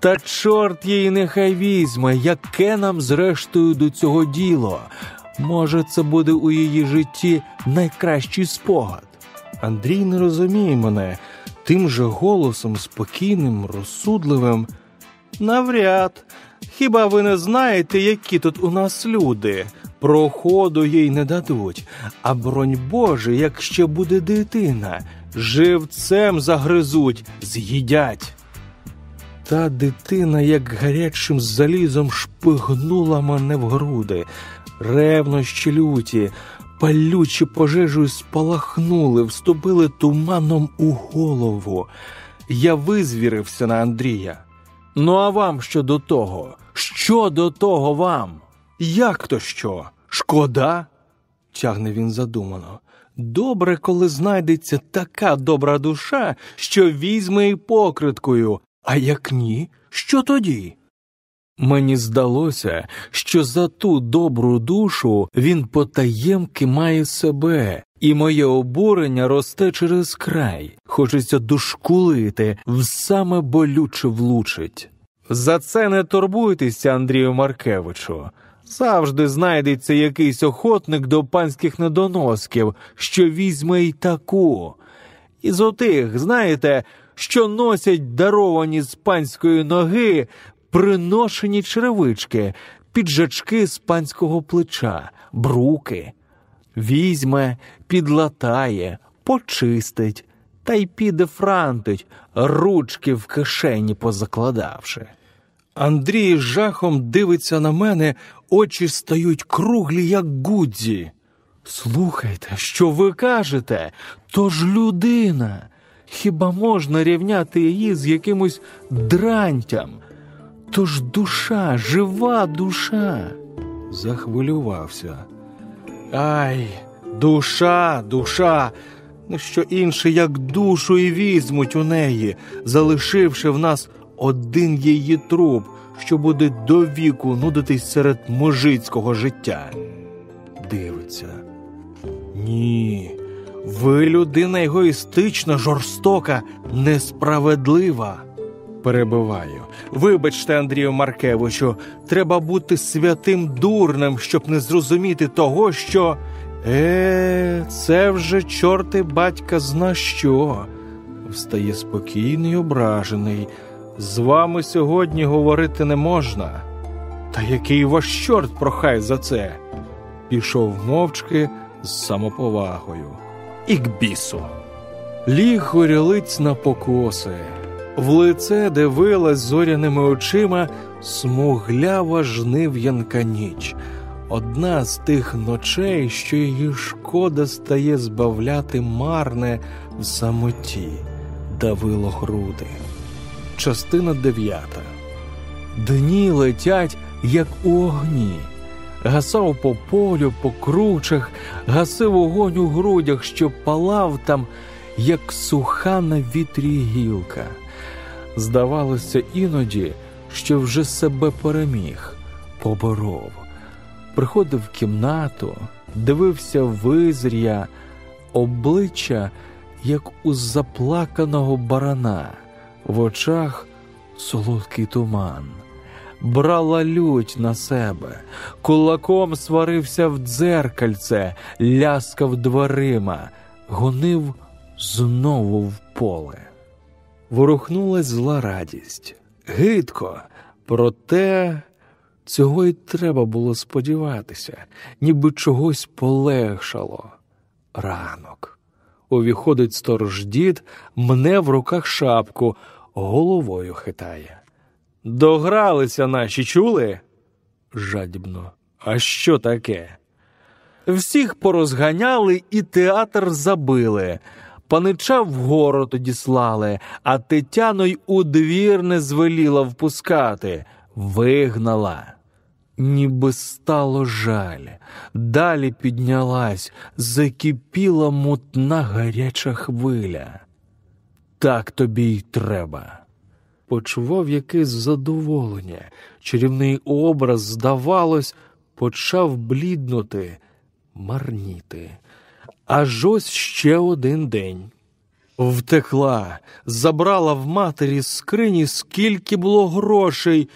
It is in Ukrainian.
Та чорт її нехай візьме, яке нам зрештою до цього діло. Може, це буде у її житті найкращий спогад. Андрій не розуміє мене тим же голосом, спокійним, розсудливим. Навряд. Хіба ви не знаєте, які тут у нас люди? Проходу їй не дадуть, а бронь Боже, як ще буде дитина, живцем загризуть, з'їдять. Та дитина, як гарячим залізом, шпигнула мене в груди, ревнощі люті, палючі пожежею спалахнули, вступили туманом у голову. Я визвірився на Андрія. Ну, а вам що до того? Що до того вам? Як то що? Шкода? тягне він задумано. Добре, коли знайдеться така добра душа, що візьме і покриткою, а як ні, що тоді? Мені здалося, що за ту добру душу він потаємки має себе, і моє обурення росте через край, хочеться дошкулити, в саме болюче влучить. За це не турбуйтеся, Андрію Маркевичу. Завжди знайдеться якийсь охотник до панських недоносків, що візьме й таку. Із отих, знаєте, що носять даровані з панської ноги приношені черевички, піджачки з панського плеча, бруки. Візьме, підлатає, почистить та й піде франтить, ручки в кишені позакладавши. Андрій з жахом дивиться на мене, очі стають круглі, як гудзі. Слухайте, що ви кажете? То ж людина. Хіба можна рівняти її з якимось дрантям? То ж душа, жива душа. Захвилювався. Ай, душа, душа. Ну, що інше, як душу і візьмуть у неї, залишивши в нас один її труп, що буде до віку нудитись серед мужицького життя. Дивиться. Ні, ви людина егоїстична, жорстока, несправедлива. Перебиваю. Вибачте, Андрію Маркевичу, треба бути святим дурнем, щоб не зрозуміти того, що. Е, це вже чорти батька зна що. Встає спокійний, ображений. З вами сьогодні говорити не можна. Та який ваш чорт прохай за це? Пішов мовчки з самоповагою. І к бісу. Ліг горілиць на покоси. В лице дивилась зоряними очима смуглява жнив'янка ніч. Одна з тих ночей, що її шкода стає збавляти марне в самоті, давило груди. Частина дев'ята. Дні летять, як у огні. Гасав по полю, по кручах, гасив огонь у грудях, що палав там, як суха на вітрі гілка. Здавалося, іноді, що вже себе переміг, поборов. Приходив в кімнату, дивився визря, обличчя, як у заплаканого барана, в очах солодкий туман. Брала лють на себе, кулаком сварився в дзеркальце, ляскав дверима, гонив знову в поле. Ворухнулась зла радість. Гидко, проте цього й треба було сподіватися, ніби чогось полегшало. Ранок. Увіходить сторож дід, мне в руках шапку, головою хитає. Догралися наші чули? жадібно. А що таке? Всіх порозганяли і театр забили. Панича вгору тоді слали, а Тетяно й у двір не звеліла впускати, вигнала. Ніби стало жаль, далі піднялась, закипіла мутна гаряча хвиля. Так тобі й треба. Почував якесь задоволення, чарівний образ, здавалось, почав бліднути, марніти. Аж ось ще один день. Втекла, забрала в матері скрині, скільки було грошей,